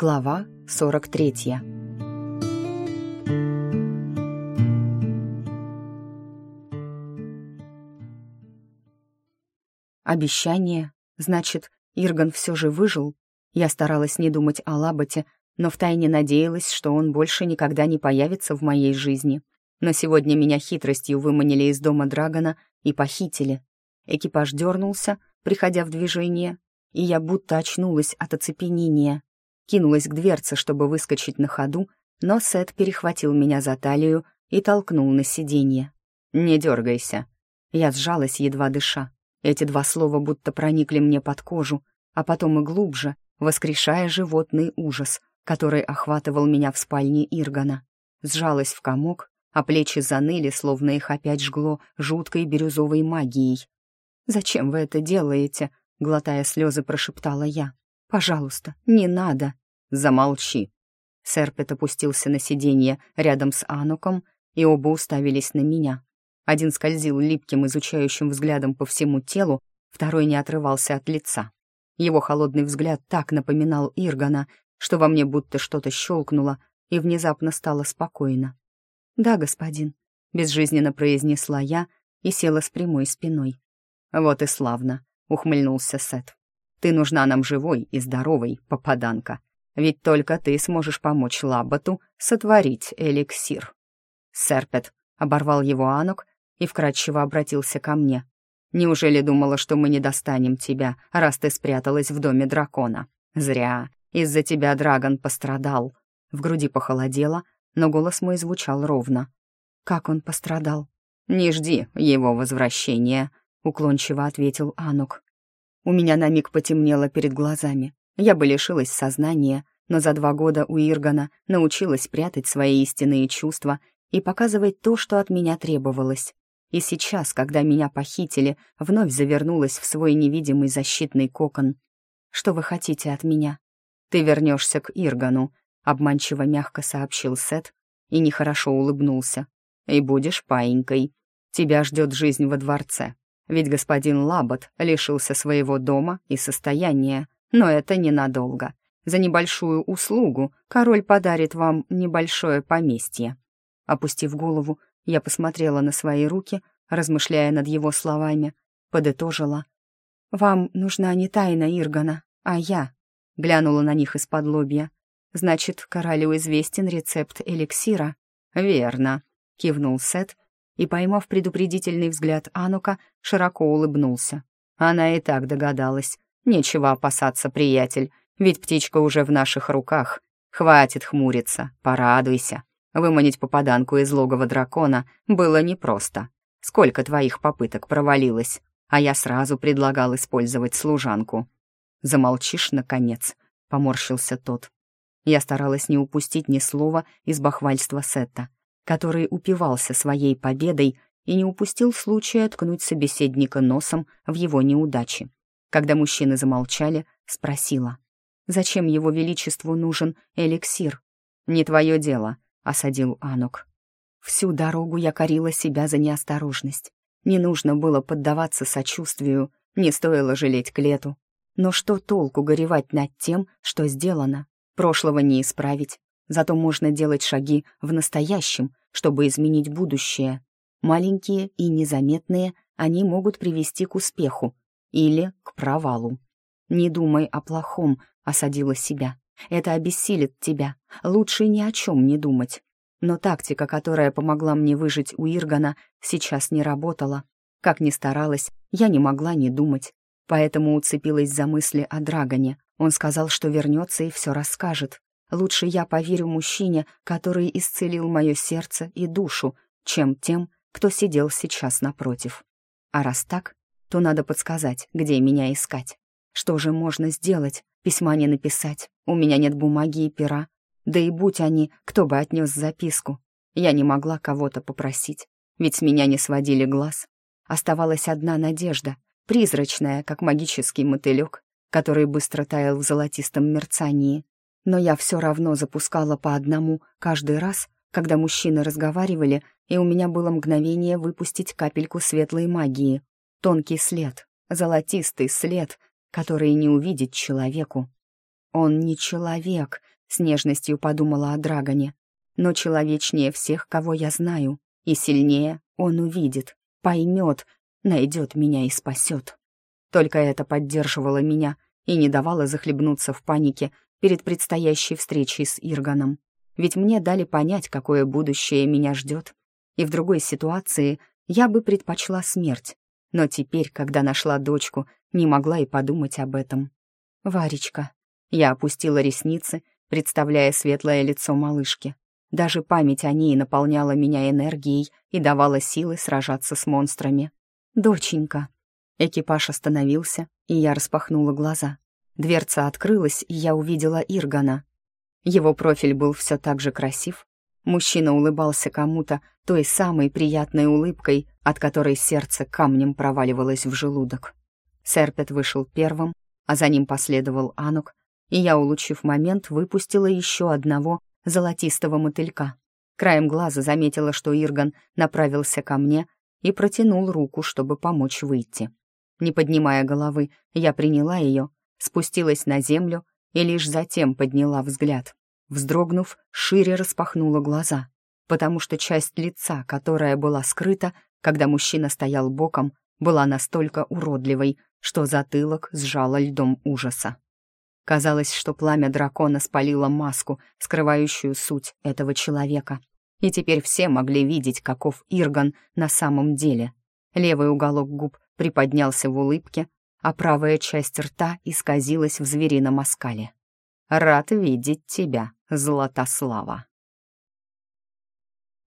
Глава 43 Обещание. Значит, Ирган все же выжил? Я старалась не думать о Лаботе, но втайне надеялась, что он больше никогда не появится в моей жизни. Но сегодня меня хитростью выманили из дома Драгона и похитили. Экипаж дернулся, приходя в движение, и я будто очнулась от оцепенения. Кинулась к дверце, чтобы выскочить на ходу, но Сет перехватил меня за талию и толкнул на сиденье. «Не дергайся». Я сжалась, едва дыша. Эти два слова будто проникли мне под кожу, а потом и глубже, воскрешая животный ужас, который охватывал меня в спальне Иргана. Сжалась в комок, а плечи заныли, словно их опять жгло жуткой бирюзовой магией. «Зачем вы это делаете?» — глотая слезы, прошептала я. «Пожалуйста, не надо!» «Замолчи!» Серпет опустился на сиденье рядом с Ануком, и оба уставились на меня. Один скользил липким, изучающим взглядом по всему телу, второй не отрывался от лица. Его холодный взгляд так напоминал Иргана, что во мне будто что-то щелкнуло, и внезапно стало спокойно. «Да, господин», — безжизненно произнесла я и села с прямой спиной. «Вот и славно», — ухмыльнулся Сет. «Ты нужна нам живой и здоровой, попаданка. Ведь только ты сможешь помочь Лабату сотворить эликсир». «Серпет», — оборвал его Анок и вкратчиво обратился ко мне. «Неужели думала, что мы не достанем тебя, раз ты спряталась в доме дракона? Зря. Из-за тебя Драгон пострадал». В груди похолодело, но голос мой звучал ровно. «Как он пострадал?» «Не жди его возвращения», — уклончиво ответил Анук. У меня на миг потемнело перед глазами. Я бы лишилась сознания, но за два года у Иргана научилась прятать свои истинные чувства и показывать то, что от меня требовалось. И сейчас, когда меня похитили, вновь завернулась в свой невидимый защитный кокон. «Что вы хотите от меня?» «Ты вернешься к Иргану», — обманчиво мягко сообщил Сет и нехорошо улыбнулся. «И будешь паинькой. Тебя ждет жизнь во дворце. Ведь господин Лабот лишился своего дома и состояния, но это ненадолго. За небольшую услугу король подарит вам небольшое поместье». Опустив голову, я посмотрела на свои руки, размышляя над его словами, подытожила. «Вам нужна не тайна Иргана, а я», — глянула на них из-под лобья. «Значит, королю известен рецепт эликсира?» «Верно», — кивнул Сет и, поймав предупредительный взгляд Анука, широко улыбнулся. Она и так догадалась. «Нечего опасаться, приятель, ведь птичка уже в наших руках. Хватит хмуриться, порадуйся. Выманить попаданку из логова дракона было непросто. Сколько твоих попыток провалилось, а я сразу предлагал использовать служанку. «Замолчишь, наконец», — поморщился тот. Я старалась не упустить ни слова из бахвальства Сетта, который упивался своей победой и не упустил случая ткнуть собеседника носом в его неудачи. Когда мужчины замолчали, спросила, «Зачем его величеству нужен эликсир?» «Не твое дело», — осадил Анук. Всю дорогу я корила себя за неосторожность. Не нужно было поддаваться сочувствию, не стоило жалеть Клету. Но что толку горевать над тем, что сделано? Прошлого не исправить. Зато можно делать шаги в настоящем, чтобы изменить будущее. Маленькие и незаметные они могут привести к успеху или к провалу. «Не думай о плохом», — осадила себя. Это обессилит тебя. Лучше ни о чем не думать. Но тактика, которая помогла мне выжить у Иргана, сейчас не работала. Как ни старалась, я не могла не думать. Поэтому уцепилась за мысли о Драгоне. Он сказал, что вернется и все расскажет. Лучше я поверю мужчине, который исцелил мое сердце и душу, чем тем, кто сидел сейчас напротив. А раз так, то надо подсказать, где меня искать. Что же можно сделать? Письма не написать, у меня нет бумаги и пера. Да и будь они, кто бы отнес записку. Я не могла кого-то попросить, ведь с меня не сводили глаз. Оставалась одна надежда, призрачная, как магический мотылек, который быстро таял в золотистом мерцании. Но я все равно запускала по одному каждый раз, когда мужчины разговаривали, и у меня было мгновение выпустить капельку светлой магии. Тонкий след, золотистый след, который не увидеть человеку. Он не человек, с нежностью подумала о Драгоне, но человечнее всех, кого я знаю, и сильнее он увидит, поймет, найдет меня и спасет. Только это поддерживало меня и не давало захлебнуться в панике перед предстоящей встречей с Ирганом. Ведь мне дали понять, какое будущее меня ждет. И в другой ситуации я бы предпочла смерть. Но теперь, когда нашла дочку, не могла и подумать об этом. «Варечка». Я опустила ресницы, представляя светлое лицо малышки. Даже память о ней наполняла меня энергией и давала силы сражаться с монстрами. «Доченька». Экипаж остановился, и я распахнула глаза. Дверца открылась, и я увидела Иргана. Его профиль был все так же красив. Мужчина улыбался кому-то той самой приятной улыбкой, от которой сердце камнем проваливалось в желудок. Серпет вышел первым, а за ним последовал Анук, и я, улучив момент, выпустила еще одного золотистого мотылька. Краем глаза заметила, что Ирган направился ко мне и протянул руку, чтобы помочь выйти. Не поднимая головы, я приняла ее, спустилась на землю и лишь затем подняла взгляд. Вздрогнув, шире распахнула глаза, потому что часть лица, которая была скрыта, когда мужчина стоял боком, была настолько уродливой, что затылок сжало льдом ужаса. Казалось, что пламя дракона спалило маску, скрывающую суть этого человека. И теперь все могли видеть, каков Ирган на самом деле. Левый уголок губ приподнялся в улыбке, а правая часть рта исказилась в зверином оскале. «Рад видеть тебя, Златослава!»